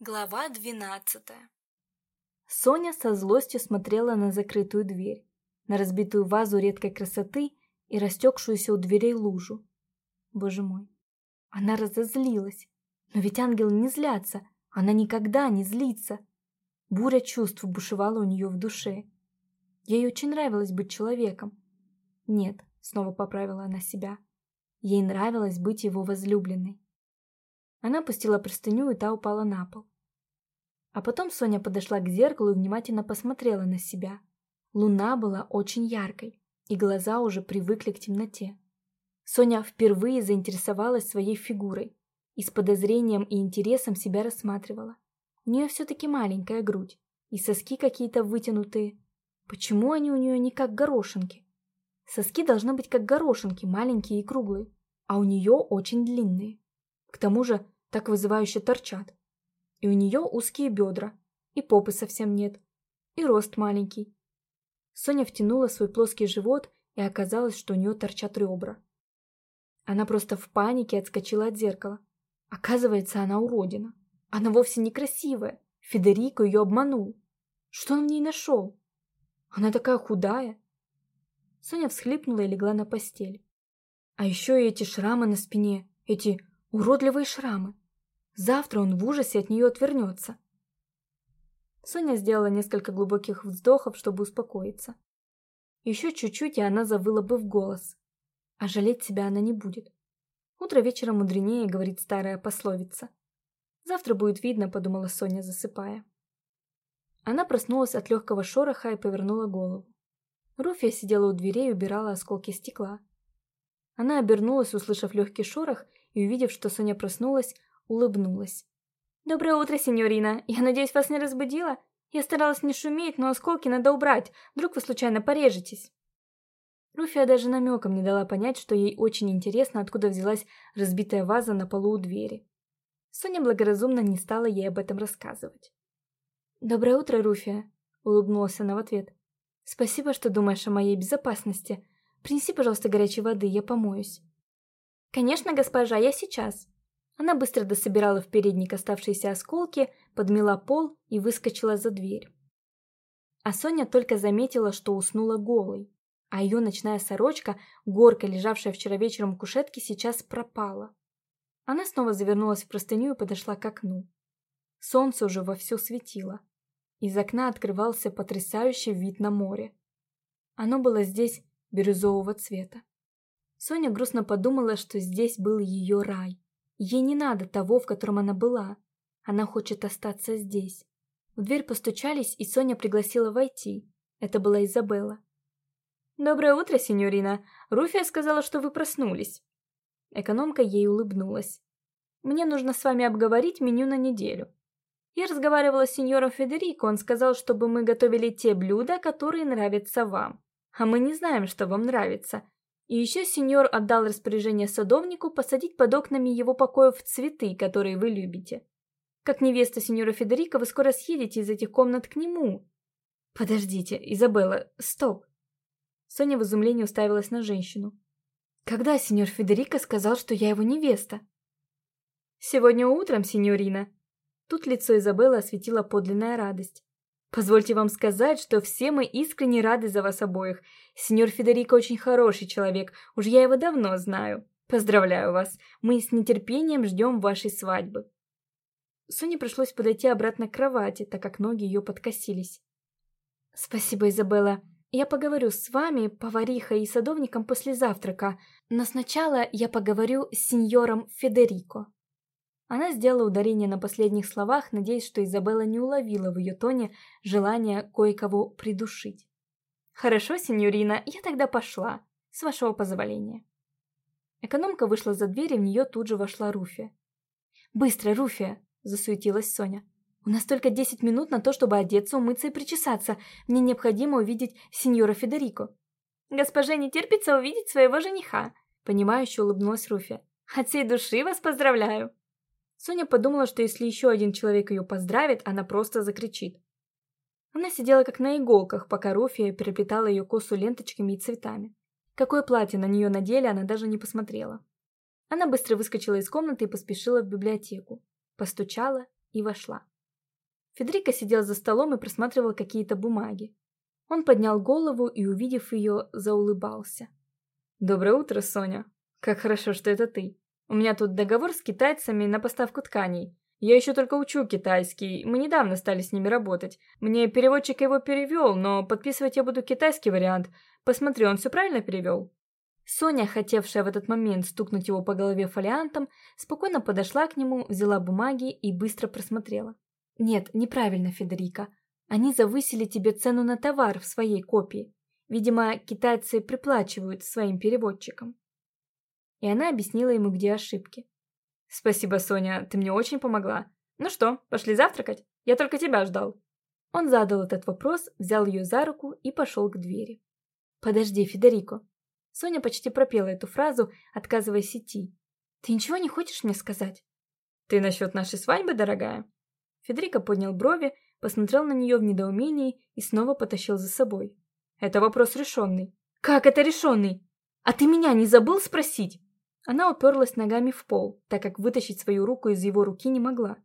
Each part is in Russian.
Глава двенадцатая Соня со злостью смотрела на закрытую дверь, на разбитую вазу редкой красоты и растекшуюся у дверей лужу. Боже мой, она разозлилась. Но ведь ангелы не злятся, она никогда не злится. Буря чувств бушевала у нее в душе. Ей очень нравилось быть человеком. Нет, снова поправила она себя. Ей нравилось быть его возлюбленной. Она пустила простыню, и та упала на пол. А потом Соня подошла к зеркалу и внимательно посмотрела на себя. Луна была очень яркой, и глаза уже привыкли к темноте. Соня впервые заинтересовалась своей фигурой и с подозрением и интересом себя рассматривала. У нее все-таки маленькая грудь, и соски какие-то вытянутые. Почему они у нее не как горошинки? Соски должны быть как горошинки, маленькие и круглые, а у нее очень длинные. К тому же так вызывающе торчат. И у нее узкие бедра, и попы совсем нет, и рост маленький. Соня втянула свой плоский живот, и оказалось, что у нее торчат ребра. Она просто в панике отскочила от зеркала. Оказывается, она уродина. Она вовсе не красивая. Федерико ее обманул. Что он в ней нашел? Она такая худая. Соня всхлипнула и легла на постель. А еще и эти шрамы на спине, эти Уродливые шрамы. Завтра он в ужасе от нее отвернется. Соня сделала несколько глубоких вздохов, чтобы успокоиться. Еще чуть-чуть, и она завыла бы в голос. А жалеть себя она не будет. Утро вечера мудренее, говорит старая пословица. Завтра будет видно, подумала Соня, засыпая. Она проснулась от легкого шороха и повернула голову. Руфия сидела у дверей и убирала осколки стекла. Она обернулась, услышав легкий шорох, и, увидев, что Соня проснулась, улыбнулась. «Доброе утро, сеньорина. Я надеюсь, вас не разбудила? Я старалась не шуметь, но осколки надо убрать. Вдруг вы случайно порежетесь?» Руфия даже намеком не дала понять, что ей очень интересно, откуда взялась разбитая ваза на полу у двери. Соня благоразумно не стала ей об этом рассказывать. «Доброе утро, Руфия», — улыбнулась она в ответ. «Спасибо, что думаешь о моей безопасности. Принеси, пожалуйста, горячей воды, я помоюсь». «Конечно, госпожа, я сейчас». Она быстро дособирала в передник оставшиеся осколки, подмела пол и выскочила за дверь. А Соня только заметила, что уснула голой, а ее ночная сорочка, горка, лежавшая вчера вечером в кушетке, сейчас пропала. Она снова завернулась в простыню и подошла к окну. Солнце уже вовсю светило. Из окна открывался потрясающий вид на море. Оно было здесь бирюзового цвета. Соня грустно подумала, что здесь был ее рай. Ей не надо того, в котором она была. Она хочет остаться здесь. В дверь постучались, и Соня пригласила войти. Это была Изабелла. «Доброе утро, сеньорина. Руфия сказала, что вы проснулись». Экономка ей улыбнулась. «Мне нужно с вами обговорить меню на неделю. Я разговаривала с сеньором Федерико, он сказал, чтобы мы готовили те блюда, которые нравятся вам. А мы не знаем, что вам нравится. И еще сеньор отдал распоряжение садовнику посадить под окнами его покоев цветы, которые вы любите. Как невеста сеньора Федерико, вы скоро съедете из этих комнат к нему. Подождите, Изабелла, стоп. Соня в изумлении уставилась на женщину. Когда сеньор Федерико сказал, что я его невеста? Сегодня утром, сеньорина. Тут лицо Изабеллы осветила подлинная радость. Позвольте вам сказать, что все мы искренне рады за вас обоих. Сеньор Федерико очень хороший человек, уж я его давно знаю. Поздравляю вас, мы с нетерпением ждем вашей свадьбы. Соне пришлось подойти обратно к кровати, так как ноги ее подкосились. Спасибо, Изабелла. Я поговорю с вами, поварихой и садовником после завтрака, но сначала я поговорю с сеньором Федерико. Она сделала ударение на последних словах, надеясь, что Изабелла не уловила в ее тоне желание кое-кого придушить. «Хорошо, сеньорина, я тогда пошла, с вашего позволения». Экономка вышла за дверь, и в нее тут же вошла Руфия. «Быстро, Руфия!» – засуетилась Соня. «У нас только десять минут на то, чтобы одеться, умыться и причесаться. Мне необходимо увидеть сеньора Федерико». «Госпоже не терпится увидеть своего жениха», – понимающе улыбнулась Руфия. «От всей души вас поздравляю!» Соня подумала, что если еще один человек ее поздравит, она просто закричит. Она сидела как на иголках, пока Руфия переплетала ее косу ленточками и цветами. Какое платье на нее надели, она даже не посмотрела. Она быстро выскочила из комнаты и поспешила в библиотеку. Постучала и вошла. Федерико сидел за столом и просматривал какие-то бумаги. Он поднял голову и, увидев ее, заулыбался. «Доброе утро, Соня. Как хорошо, что это ты. У меня тут договор с китайцами на поставку тканей. Я еще только учу китайский, мы недавно стали с ними работать. Мне переводчик его перевел, но подписывать я буду китайский вариант. Посмотри, он все правильно перевел?» Соня, хотевшая в этот момент стукнуть его по голове фолиантом, спокойно подошла к нему, взяла бумаги и быстро просмотрела. «Нет, неправильно, Федерика. Они завысили тебе цену на товар в своей копии. Видимо, китайцы приплачивают своим переводчикам». И она объяснила ему, где ошибки. «Спасибо, Соня, ты мне очень помогла. Ну что, пошли завтракать? Я только тебя ждал». Он задал этот вопрос, взял ее за руку и пошел к двери. «Подожди, Федерико», Соня почти пропела эту фразу, отказываясь идти. «Ты ничего не хочешь мне сказать?» «Ты насчет нашей свадьбы, дорогая?» Федерико поднял брови, посмотрел на нее в недоумении и снова потащил за собой. «Это вопрос решенный». «Как это решенный? А ты меня не забыл спросить?» Она уперлась ногами в пол, так как вытащить свою руку из его руки не могла.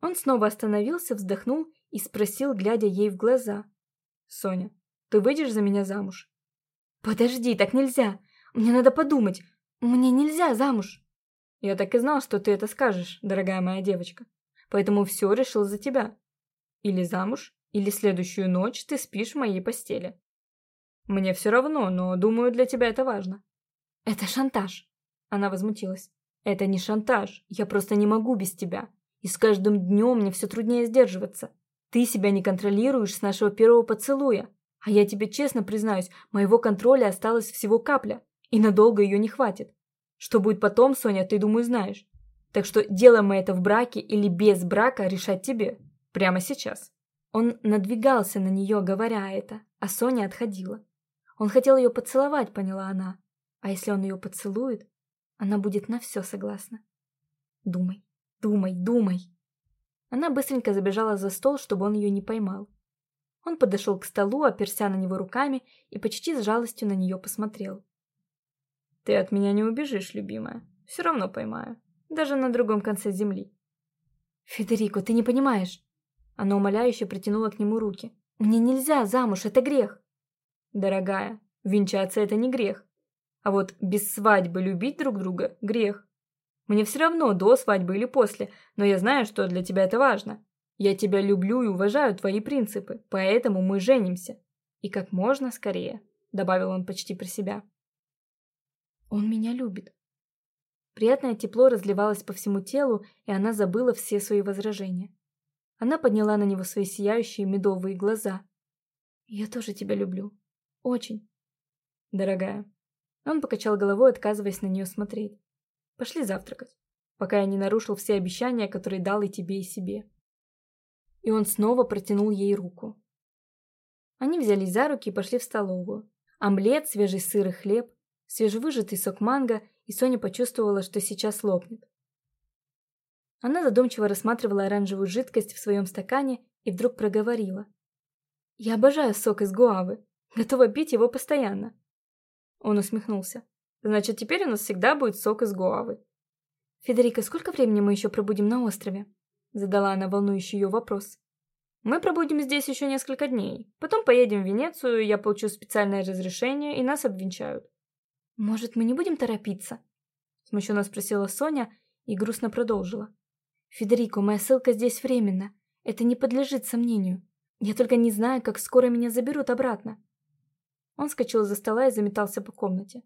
Он снова остановился, вздохнул и спросил, глядя ей в глаза. «Соня, ты выйдешь за меня замуж?» «Подожди, так нельзя. Мне надо подумать. Мне нельзя замуж». «Я так и знал, что ты это скажешь, дорогая моя девочка. Поэтому все решил за тебя. Или замуж, или следующую ночь ты спишь в моей постели. Мне все равно, но думаю, для тебя это важно». «Это шантаж», — она возмутилась. «Это не шантаж. Я просто не могу без тебя. И с каждым днем мне все труднее сдерживаться. Ты себя не контролируешь с нашего первого поцелуя. А я тебе честно признаюсь, моего контроля осталось всего капля, и надолго ее не хватит. Что будет потом, Соня, ты, думаю, знаешь. Так что делаем мы это в браке или без брака, решать тебе. Прямо сейчас. Он надвигался на нее, говоря это, а Соня отходила. Он хотел ее поцеловать, поняла она. А если он ее поцелует, она будет на все согласна. Думай, думай, думай. Она быстренько забежала за стол, чтобы он ее не поймал. Он подошел к столу, оперся на него руками и почти с жалостью на нее посмотрел. «Ты от меня не убежишь, любимая. Все равно поймаю. Даже на другом конце земли». «Федерико, ты не понимаешь». Она умоляюще протянула к нему руки. «Мне нельзя замуж, это грех». «Дорогая, венчаться это не грех. А вот без свадьбы любить друг друга – грех. Мне все равно, до свадьбы или после, но я знаю, что для тебя это важно. Я тебя люблю и уважаю твои принципы, поэтому мы женимся. И как можно скорее», — добавил он почти про себя. «Он меня любит». Приятное тепло разливалось по всему телу, и она забыла все свои возражения. Она подняла на него свои сияющие медовые глаза. «Я тоже тебя люблю. Очень». «Дорогая». Он покачал головой, отказываясь на нее смотреть. «Пошли завтракать, пока я не нарушил все обещания, которые дал и тебе, и себе» и он снова протянул ей руку. Они взялись за руки и пошли в столовую. Омлет, свежий сыр и хлеб, свежевыжатый сок манго, и Соня почувствовала, что сейчас лопнет. Она задумчиво рассматривала оранжевую жидкость в своем стакане и вдруг проговорила. «Я обожаю сок из гуавы. Готова пить его постоянно». Он усмехнулся. «Значит, теперь у нас всегда будет сок из гуавы». «Федерика, сколько времени мы еще пробудем на острове?» Задала она волнующий ее вопрос. Мы пробудем здесь еще несколько дней. Потом поедем в Венецию, я получу специальное разрешение, и нас обвенчают. Может, мы не будем торопиться? Смущенно спросила Соня и грустно продолжила. Федерико, моя ссылка здесь временно. Это не подлежит сомнению. Я только не знаю, как скоро меня заберут обратно. Он скочил за стола и заметался по комнате.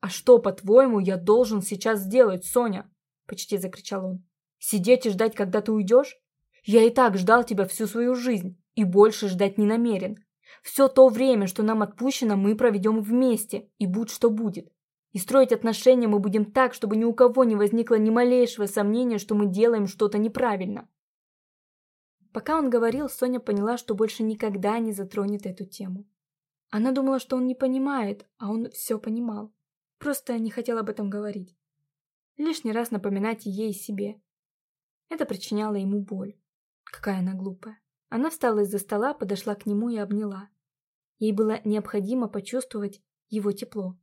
«А что, по-твоему, я должен сейчас сделать, Соня?» Почти закричал он. Сидеть и ждать, когда ты уйдешь? Я и так ждал тебя всю свою жизнь и больше ждать не намерен. Все то время, что нам отпущено, мы проведем вместе, и будь что будет. И строить отношения мы будем так, чтобы ни у кого не возникло ни малейшего сомнения, что мы делаем что-то неправильно. Пока он говорил, Соня поняла, что больше никогда не затронет эту тему. Она думала, что он не понимает, а он все понимал. Просто не хотел об этом говорить. Лишний раз напоминать ей себе. Это причиняло ему боль. Какая она глупая. Она встала из-за стола, подошла к нему и обняла. Ей было необходимо почувствовать его тепло.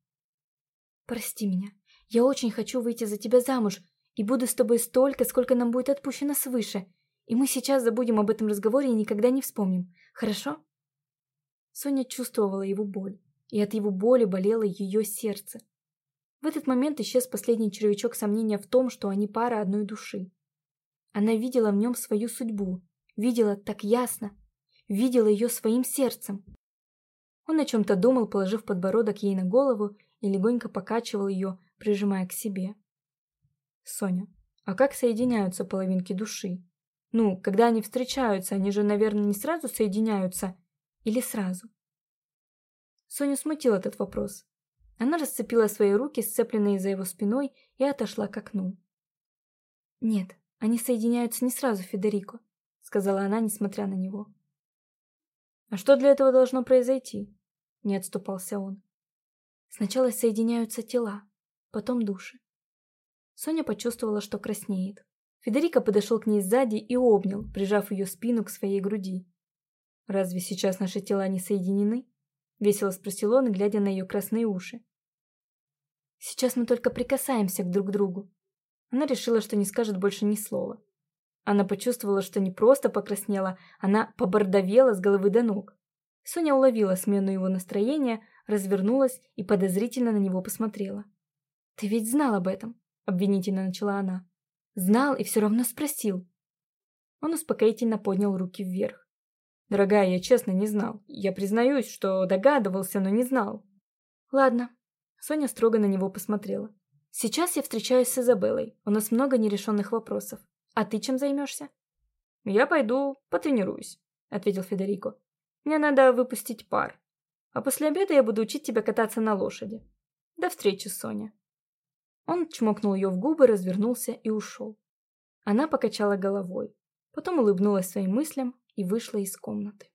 «Прости меня. Я очень хочу выйти за тебя замуж и буду с тобой столько, сколько нам будет отпущено свыше. И мы сейчас забудем об этом разговоре и никогда не вспомним. Хорошо?» Соня чувствовала его боль, и от его боли болело ее сердце. В этот момент исчез последний червячок сомнения в том, что они пара одной души. Она видела в нем свою судьбу, видела так ясно, видела ее своим сердцем. Он о чем-то думал, положив подбородок ей на голову и легонько покачивал ее, прижимая к себе. Соня, а как соединяются половинки души? Ну, когда они встречаются, они же, наверное, не сразу соединяются. Или сразу? Соню смутил этот вопрос. Она расцепила свои руки, сцепленные за его спиной, и отошла к окну. «Нет, они соединяются не сразу, Федерико», — сказала она, несмотря на него. «А что для этого должно произойти?» — не отступался он. «Сначала соединяются тела, потом души». Соня почувствовала, что краснеет. Федерико подошел к ней сзади и обнял, прижав ее спину к своей груди. «Разве сейчас наши тела не соединены?» — весело спросил он, глядя на ее красные уши. «Сейчас мы только прикасаемся к друг другу». Она решила, что не скажет больше ни слова. Она почувствовала, что не просто покраснела, она побордовела с головы до ног. Соня уловила смену его настроения, развернулась и подозрительно на него посмотрела. «Ты ведь знал об этом?» — обвинительно начала она. Знал и все равно спросил. Он успокоительно поднял руки вверх. «Дорогая, я честно не знал. Я признаюсь, что догадывался, но не знал». «Ладно». Соня строго на него посмотрела. «Сейчас я встречаюсь с Изабеллой. У нас много нерешенных вопросов. А ты чем займешься?» «Я пойду потренируюсь», — ответил Федерико. «Мне надо выпустить пар. А после обеда я буду учить тебя кататься на лошади. До встречи, Соня». Он чмокнул ее в губы, развернулся и ушел. Она покачала головой, потом улыбнулась своим мыслям и вышла из комнаты.